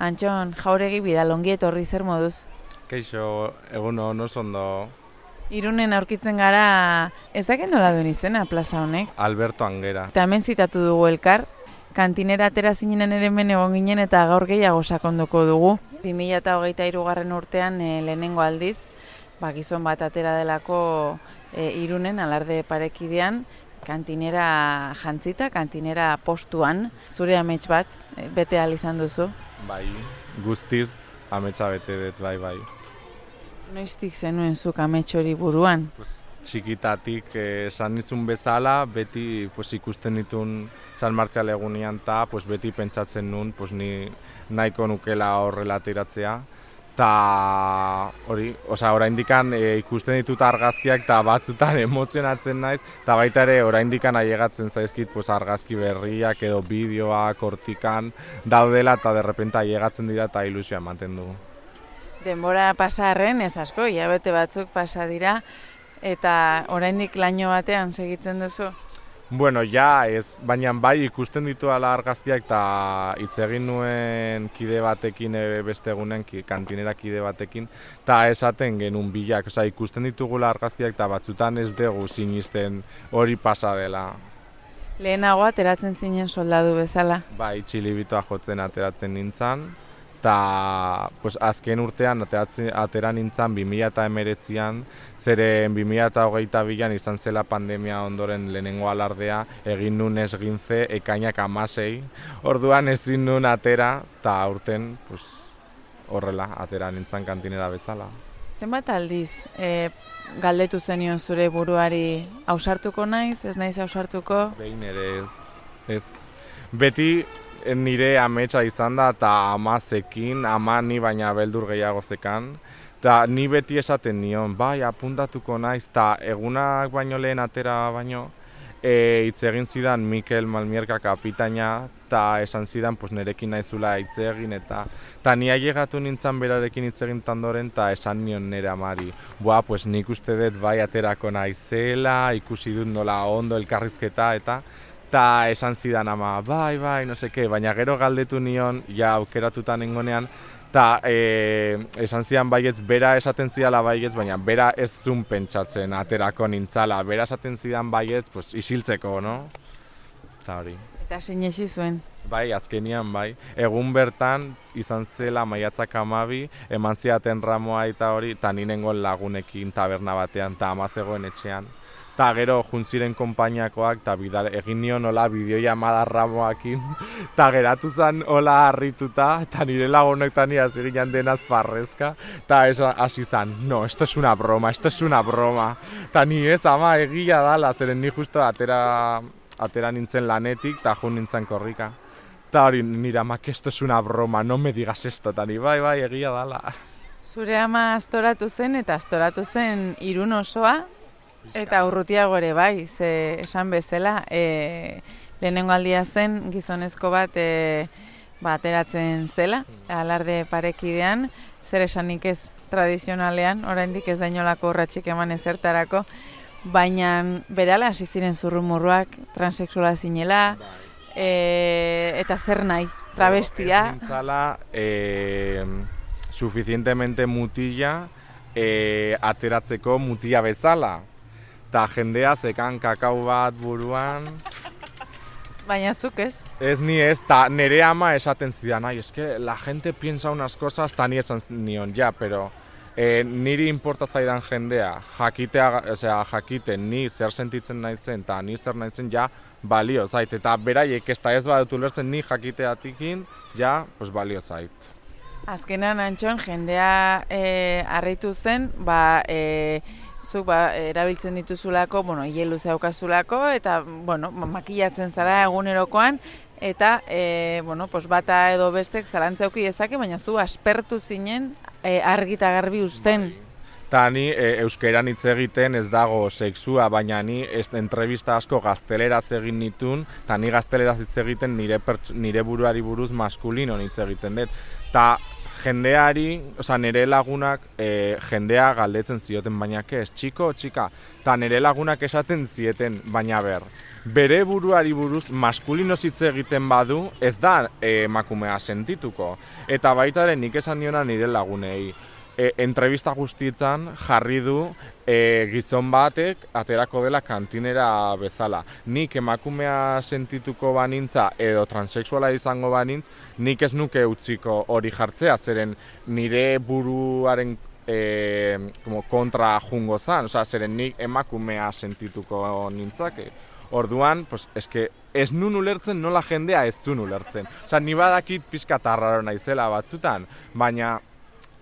Antxon, jauregi bidalongi etorri zer moduz. Keixo, egun hon oso ondo Irunen aurkitzen gara, ez dakit nola duen izena plaza honek. Alberto Angera. Eta hemen zitatu dugu elkar, kantinera atera zinenen ere hemen egon ginen eta gaur gehiago sakonduko dugu. 2008 irugarren urtean e, lehenengo aldiz, ba, gizon bat atera delako e, irunen alarde parekidean, kantinera jantzita, kantinera postuan, zure amets bat, bete al izan duzu. Bai, guztiz ametsa bete dut, bai, bai. Noiztik zenuen zuk amets hori buruan? Pues, txikitatik eh, esan nizun bezala, beti pues, ikusten ditun San Martxal egunean eta pues, beti pentsatzen nun pues, ni nahiko nukela horrela tiratzea. Ta hori, osea, oraindikan e, ikusten ditut argazkiak eta batzutan emozionatzen naiz, eta baita ere oraindikan aiegatzen zaizkit pues, argazki berriak edo bideoak hortikan daudela eta derrepenta aiegatzen dira eta ilusioa ematen dugu. Denbora pasarren ez asko, hilabete batzuk pasa dira, eta oraindik laino batean segitzen duzu. Bueno, ja, ez, baina bai ikusten ditu ala argazkiak eta hitz egin nuen kide batekin e, beste egunen, ki, kantinera kide batekin, eta esaten genuen bilak, oza, ikusten ditugula argazkiak eta batzutan ez dugu sinisten hori pasa dela. Lehenago ateratzen zinen soldadu bezala. Bai, txilibitoa jotzen ateratzen nintzen, eta pues, azken urtean ateratzen, atera nintzen 2000 eta emeretzian, zeren 2000 eta hogeita bilan izan zela pandemia ondoren lehenengo alardea, egin nun ze, ekainak amasei, orduan ezin nun atera, eta urten pues, horrela, atera nintzen kantinera bezala. Zenbat aldiz, e, galdetu zenion zure buruari ausartuko naiz, ez naiz ausartuko? Behin ere ez, ez. Beti nire ametsa izan da eta ama zekin, ama ni baina beldur gehiago zekan. Eta ni beti esaten nion, bai, apuntatuko naiz, eta egunak baino lehen atera baino, e, hitz egin zidan Mikel Malmierka kapitaina, eta esan zidan pues, nerekin naizula hitz egin, eta, eta ni ailegatu nintzen berarekin hitz egin tandoren, eta esan nion nire amari. Boa, pues nik uste dut bai aterako naizela, ikusi dut nola ondo elkarrizketa, eta eta esan zidan ama, bai, bai, no seke, baina gero galdetu nion, ja, aukeratuta nengonean, eta e, esan zidan baietz, bera esaten zidala baietz, baina bera ez zun pentsatzen aterako nintzala, bera esaten zidan baietz, pues, isiltzeko, no? Eta hori. Eta sinesi zuen. Bai, azkenian bai. Egun bertan izan zela maiatzak amabi, eman ziaten ramoa eta hori, eta ninengon lagunekin taberna batean, eta amazegoen etxean eta gero juntziren konpainiakoak eta bidal, egin nion hola bideoia madarramoakin. Eta geratu zen hola harrituta. Eta nire lagunek eta nire ginen denaz farrezka. Eta hasi zen, no, esto es una broma, esto es una broma. Eta ni ez ama egia dala, zeren ni justo atera, atera nintzen lanetik eta jun nintzen korrika. Eta hori nire amak esto es una broma, no me digas esto, eta ni bai bai egia dala. Zure ama astoratu zen eta astoratu zen irun osoa, Eta urrutiago ere bai, ze esan bezala, e, lehenengo aldia zen gizonezko bat e, bateratzen zela, alarde parekidean, zer esanik ez tradizionalean, oraindik ez dainolako urratxik eman ezertarako, baina berala hasi ziren zurrumurruak transexuala zinela, e, eta zer nahi, travestia. e, suficientemente mutila, e, ateratzeko mutia bezala, eta jendea zekan kakau bat buruan. Baina zuk ez? Ez ni ez, eta nire ama esaten zidan, ai, eske la gente piensa unas cosas, eta ni esan nion, ja, pero e, niri importa zaidan jendea, jakitea, osea, jakite, ni zer sentitzen naizen, eta ni zer naizen, ja, balio zait, eta beraiek ez da ez badutu lertzen ni jakiteatikin, ja, pues balio zait. Azkenan antxon, jendea e, arritu zen, ba, e, zuk ba, erabiltzen dituzulako, bueno, hielu zeukazulako, eta, bueno, makillatzen zara egunerokoan, eta, e, bueno, pos bata edo bestek zalantzeuki ezake, baina zu aspertu zinen e, argita garbi usten. Bai. Ta ni e, euskeran hitz egiten ez dago sexua, baina ni ez entrevista asko gazteleraz egin nitun, eta ni gazteleraz hitz egiten nire, nire buruari buruz maskulino hitz egiten dut. Ta jendeari, oza, nire lagunak e, jendea galdetzen zioten, baina ez, txiko, txika, eta nire lagunak esaten zieten, baina ber, bere buruari buruz maskulino hitz egiten badu, ez da e, emakumea sentituko. Eta baita ere nik esan niona nire lagunei, e, entrevista guztietan jarri du e, gizon batek aterako dela kantinera bezala. Nik emakumea sentituko banintza edo transexuala izango banintz, nik ez nuke utziko hori jartzea, zeren nire buruaren e, como kontra jungo zan, oza, zeren nik emakumea sentituko nintzake. Orduan, pues, eske, ez nun ulertzen nola jendea ez zun ulertzen. Osa, ni badakit pixka tarraro naizela batzutan, baina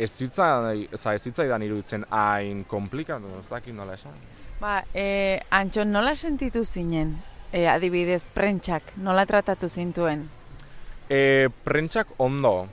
ez zitzai, ez zitzaidan iruditzen hain komplikatu, ez dakit nola esan. Ba, e, Antxon, nola sentitu zinen, e, adibidez, prentxak, nola tratatu zintuen? E, prentxak ondo.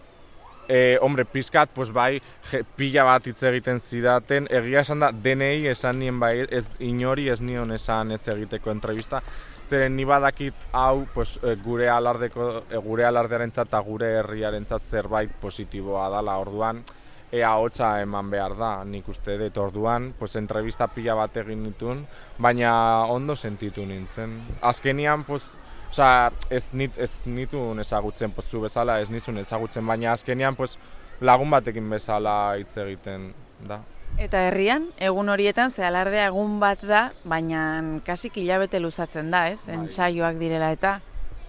E, hombre, pizkat, pues bai, je, pila bat hitz egiten zidaten, egia esan da, denei esan nien bai, ez inori ez nion esan ez egiteko entrevista, zeren ni badakit hau pues, gure alardeko, gure alardearentzat eta gure herriarentzat zerbait positiboa dala orduan, ea hotza eman behar da, nik uste dut orduan, pues, entrevista pila bat egin nituen, baina ondo sentitu nintzen. Azkenian, pues, oza, ez, nit, ez nituen ezagutzen pues, zu bezala, ez nizun ezagutzen, baina azkenian pues, lagun batekin bezala hitz egiten da. Eta herrian, egun horietan, ze alardea egun bat da, baina kasik hilabete luzatzen da, ez? Bai. Entsaioak direla eta.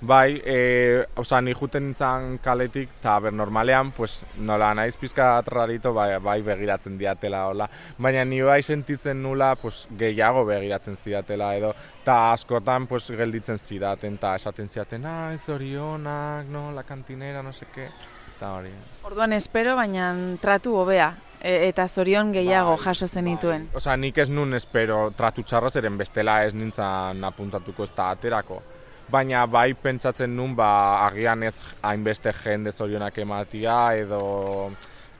Bai, e, oza, ni juten nintzen kaletik, eta ber, normalean, pues, nola naiz pizka atrarito, bai, bai begiratzen diatela, hola. Baina ni bai sentitzen nula, pues, gehiago begiratzen zidatela, edo, eta askotan, pues, gelditzen zidaten, eta esaten zidaten, ah, ez hori honak, no, la kantinera, no seke, eta hori. Orduan espero, baina tratu hobea, e, eta zorion gehiago bai, jaso zenituen. Bai. Osa, nik ez nun espero tratu txarra zeren bestela ez nintzen apuntatuko ez da aterako baina bai pentsatzen nun ba agian ez hainbeste jende zorionak ematia edo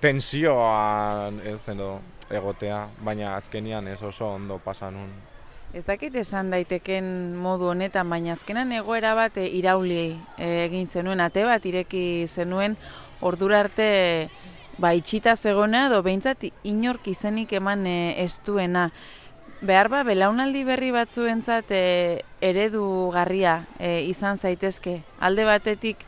tensioan ez edo egotea, baina azkenian ez oso ondo pasa nun. Ez dakit esan daiteken modu honetan, baina azkenan egoera bat e, irauli e, egin zenuen, ate bat ireki zenuen, ordura arte ba, itxita zegona edo behintzat inork izenik eman e, ez duena behar ba, belaunaldi berri batzuentzat e, eredu garria e, izan zaitezke. Alde batetik,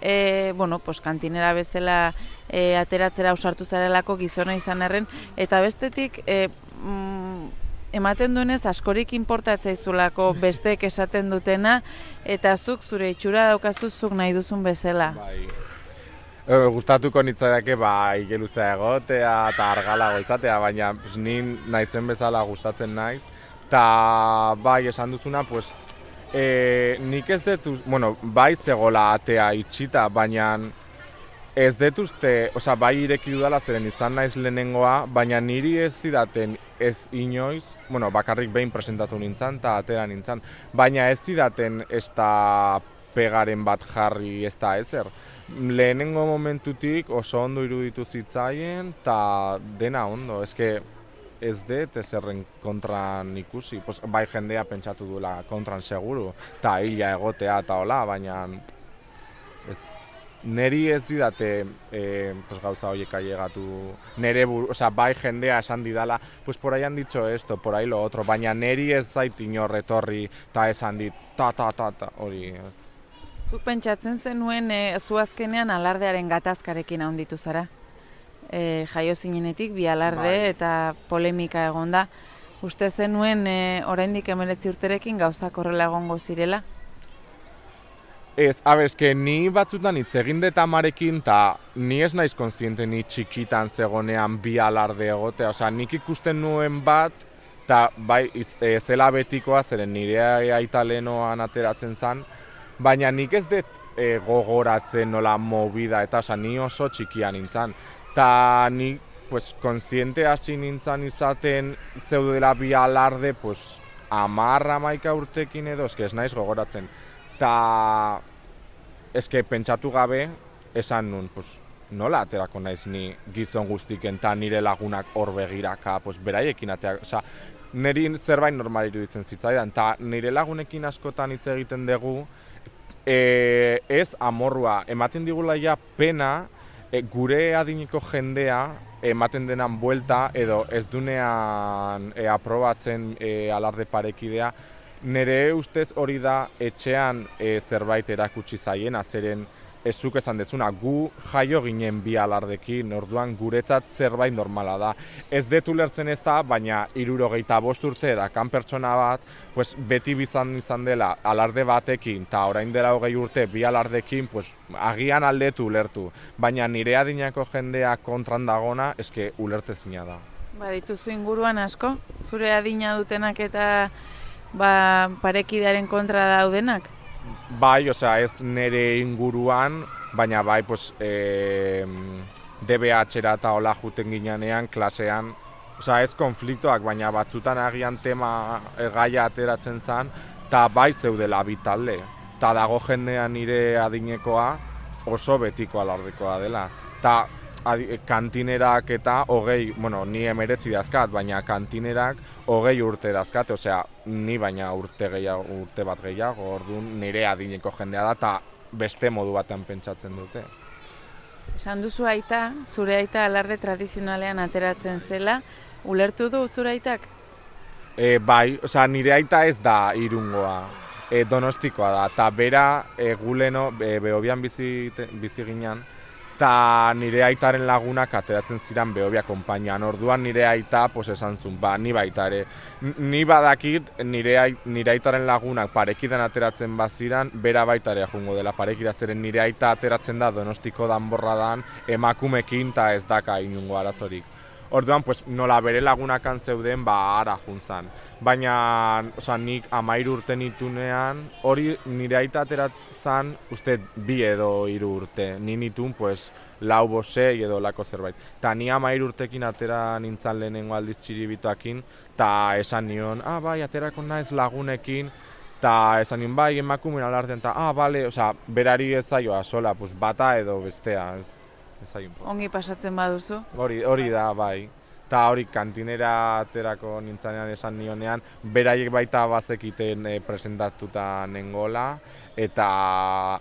e, bueno, pos, kantinera bezala e, ateratzera ausartu zarelako gizona izan erren, eta bestetik, e, mm, ematen duenez askorik importatzaizulako besteek esaten dutena, eta zuk zure itxura daukazu zuk nahi duzun bezala. Bai. E, gustatuko nitzaiake ba igeluzea egotea eta argalago izatea, baina pues, ni naizen bezala gustatzen naiz. Ta bai esan duzuna, pues, e, nik ez detu, bueno, bai zegola atea itxita, baina ez detuzte, osea, bai ireki dudala zeren izan naiz lehenengoa, baina niri ez zidaten ez inoiz, bueno, bakarrik behin presentatu nintzen eta atera nintzen, baina ez zidaten ez da pegaren bat jarri ez da ezer lehenengo momentutik oso ondo iruditu zitzaien eta dena ondo, eske ez dut ezerren kontran ikusi, pues, bai jendea pentsatu duela kontran seguru, eta hila egotea eta hola, baina ez, neri ez didate e, pues, gauza horiek ailegatu, nere buru, sea, bai jendea esan didala, pues por ahí han dicho esto, por ahí lo otro, baina neri ez zait inorretorri eta esan dit, ta ta ta ta, hori ez. Zuk pentsatzen zenuen e, zu azkenean alardearen gatazkarekin handitu zara. E, jaio zinenetik bi alarde bai. eta polemika egonda. Uste zenuen e, oraindik emeletzi urterekin gauzak horrela egongo zirela? Ez, abezke, ni batzutan hitz egin dut amarekin, eta ni ez naiz konstiente ni txikitan zegonean bi alarde egotea. Osea, nik ikusten nuen bat, eta bai, e, zela betikoa, zeren nire aita lehenoan ateratzen zen, baina nik ez dut e, gogoratzen nola movida eta osa, ni oso txikia nintzen. Ta ni pues, konsiente hasi nintzen izaten zeudela bi alarde pues, amarra maika urtekin edo, eske ez naiz gogoratzen. Ta eske pentsatu gabe esan nun, pues, nola aterako naiz ni gizon guztiken eta nire lagunak hor begiraka, pues, beraiekin ateak, oza, niri zerbait normal iruditzen zitzaidan, eta nire lagunekin askotan hitz egiten dugu, e, ez amorrua, ematen digula ja pena e, gure adineko jendea ematen denan buelta edo ez dunean e, aprobatzen e, alarde parekidea, nire ustez hori da etxean e, zerbait erakutsi zaiena, zeren ez zuk esan dezuna, gu jaio ginen bi alardekin, orduan guretzat zerbait normala da. Ez detu lertzen ez da, baina irurogeita bost urte da kan pertsona bat, pues, beti bizan izan dela alarde batekin, eta orain dela hogei urte bi alardekin, pues, agian aldetu ulertu. Baina nire adinako jendea kontran dagona, eske ulertezina da. Ba, dituzu inguruan asko, zure adina dutenak eta ba, parekidearen kontra daudenak? Bai, osea, ez nere inguruan, baina bai, pues, e, DBH-era eta hola juten ginean klasean, osea, ez konfliktoak, baina batzutan agian tema e, gaia ateratzen zen, eta bai zeudela bitalde. Ta dago jendean nire adinekoa oso betiko alardekoa dela. Ta kantinerak eta hogei, bueno, ni emeretzi dazkat, baina kantinerak hogei urte dazkat, osea, ni baina urte, gehiago, urte bat gehiago, orduan nire adineko jendea da, eta beste modu batean pentsatzen dute. Esan duzu aita, zure aita alarde tradizionalean ateratzen zela, ulertu du zure aitak? E, bai, osea, nire aita ez da irungoa, e, donostikoa da, eta bera e, guleno, e, behobian bizi, bizi ginen, eta nire aitaren lagunak ateratzen ziren behobia konpainian. Orduan nire aita pues, esan zuen, ba, ni baita ere. Ni badakit nire, nire aitaren lagunak parekidan ateratzen baziran, bera baita ere jungo dela parekida zeren nire aita ateratzen da donostiko danborra dan emakumekin eta ez daka inungo arazorik. Orduan, pues, nola bere lagunakan zeuden, ba, ara juntzan. Baina, oza, nik amairu urte nitunean, hori nire aita ateratzen, uste, bi edo hiru urte. Ni nitun, pues, lau bosei edo lako zerbait. Ta ni amairu urtekin atera nintzen lehenengo aldiz txiribitoakin, ta esan nion, ah, bai, aterako naiz lagunekin, ta esan nion, bai, emakumen alartzen, ta, ah, bale, oza, berari ez zaioa sola, pues, bata edo bestea, ez. Ongi pasatzen baduzu? Hori, hori da, bai. Ta hori kantinera aterako nintzanean esan nionean, beraiek baita bazekiten e, presentatuta nengola, eta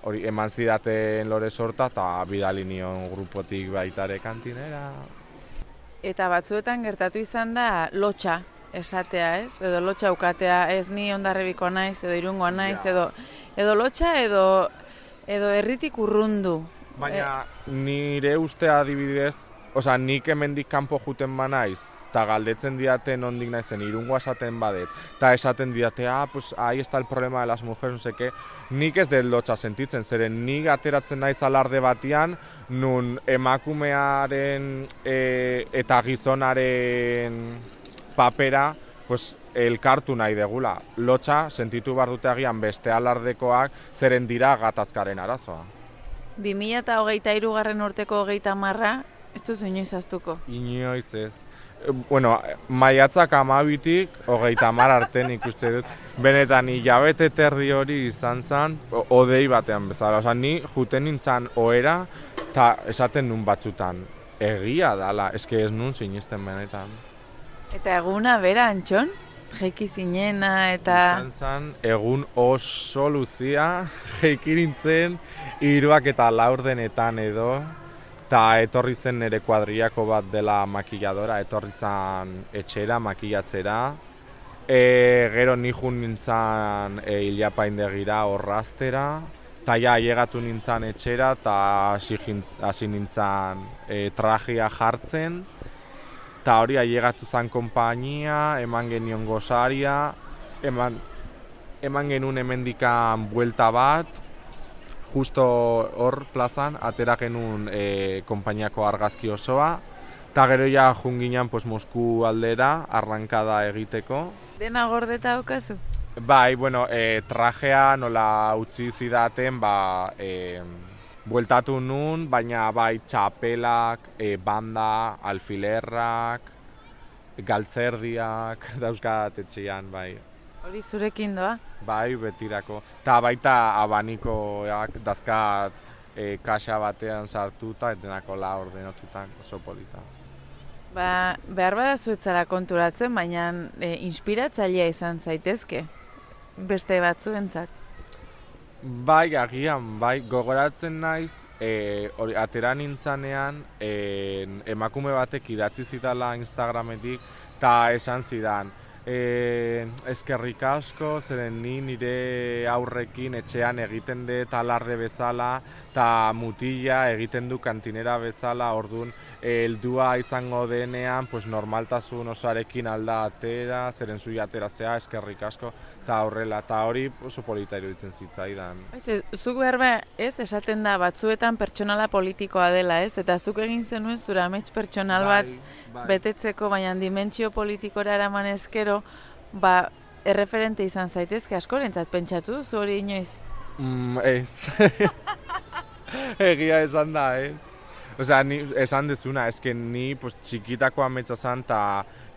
hori eman zidaten lore sorta, eta bidali nion grupotik baitare kantinera. Eta batzuetan gertatu izan da lotxa esatea, ez? Edo lotxa ukatea, ez ni ondarrebiko naiz, edo irungoa naiz, edo, edo lotxa, edo, edo erritik urrundu. Baina nire uste adibidez, osea, nik hemendik kanpo juten ba naiz, eta galdetzen diaten ondik naizen, irungo esaten badet, eta esaten diate, ah, pues, ahí está el problema de las mujeres, no qué, nik ez dut lotxa sentitzen, zeren nik ateratzen naiz alarde batian, nun emakumearen e, eta gizonaren papera, pues, elkartu nahi degula. Lotxa sentitu behar dute agian beste alardekoak, zeren dira gatazkaren arazoa. 2000 eta hogeita irugarren urteko hogeita marra, ez duzu inoiz aztuko? Inoiz ez. E, bueno, maiatzak amabitik, hogeita mar arte nik uste dut, benetan hilabete terdi hori izan zen, odei batean bezala. Osa, ni juten nintzen oera, eta esaten nun batzutan, egia dala, eske ez nun sinisten benetan. Eta eguna bera, antxon? Jeiki zinena eta... Izan zen, egun oso luzia, jeiki nintzen, iruak eta laurdenetan edo, eta etorri zen nire kuadriako bat dela makilladora, etorri zen etxera, makillatzera, e, gero nihun nintzen e, hilapa horraztera, eta ja, llegatu nintzen etxera, eta hasi nintzen e, trajea jartzen, eta hori ailegatu zen konpainia, eman genion gozaria, eman, eman genuen emendikan buelta bat, justo hor plazan, atera genuen e, konpainiako argazki osoa, eta gero ja junginan pues, Mosku aldera, arrankada egiteko. Dena gordeta aukazu? Bai, bueno, e, trajea nola utzi zidaten, ba, e, bueltatu nun, baina bai txapelak, e, banda, alfilerrak, galtzerdiak, dauzkat etxian, bai. Hori zurekin doa? Bai, betirako. Ta baita abanikoak dazkat e, kaxa batean sartuta, etenako la ordenatutan, oso polita. Ba, behar bada zuetzara konturatzen, baina e, inspiratzailea izan zaitezke, beste batzuentzat. Bai, agian, bai, gogoratzen naiz, e, hori, atera nintzanean, e, emakume batek idatzi zidala Instagrametik, eta esan zidan, e, eskerrik asko, zeren ni nire aurrekin etxean egiten dut alarde bezala, eta mutila egiten du kantinera bezala, orduan, heldua izango denean, pues normaltasun osoarekin alda atera, zeren zui atera zea, eskerrik asko, eta horrela, eta hori oso polita iruditzen zitzaidan. Ez, zuk berba ez esaten da batzuetan pertsonala politikoa dela, ez? Eta zuk egin zenuen zura amets pertsonal bat Bai, bai. betetzeko, baina dimentsio politikora eraman ezkero, ba, erreferente izan zaitezke askorentzat pentsatu duzu hori inoiz. Mm, ez. Egia esan da, ez. Osea, ni esan dezuna, eske ni pues, txikitako ametsa zan, eta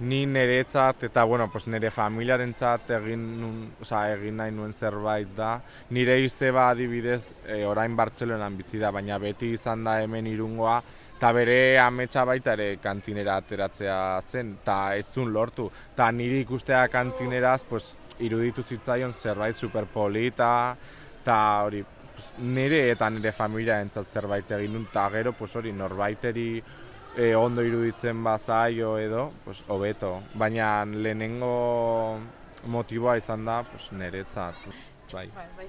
ni niretzat, eta bueno, pues, nire familiarentzat egin, nun, osea, egin nahi nuen zerbait da. Nire izeba adibidez, e, orain Bartzelonan bizi da, baina beti izan da hemen irungoa, eta bere ametsa baita ere kantinera ateratzea zen, eta ez zuen lortu. Eta niri ikustea kantineraz, pues, iruditu zitzaion zerbait superpolita, eta hori, nire eta nire familia entzat zerbait egin dut, eta gero, pues, hori, norbaiteri e, ondo iruditzen bazaio edo, pues, hobeto. Baina lehenengo motiboa izan da, pues, niretzat. Bai. Bai, bai,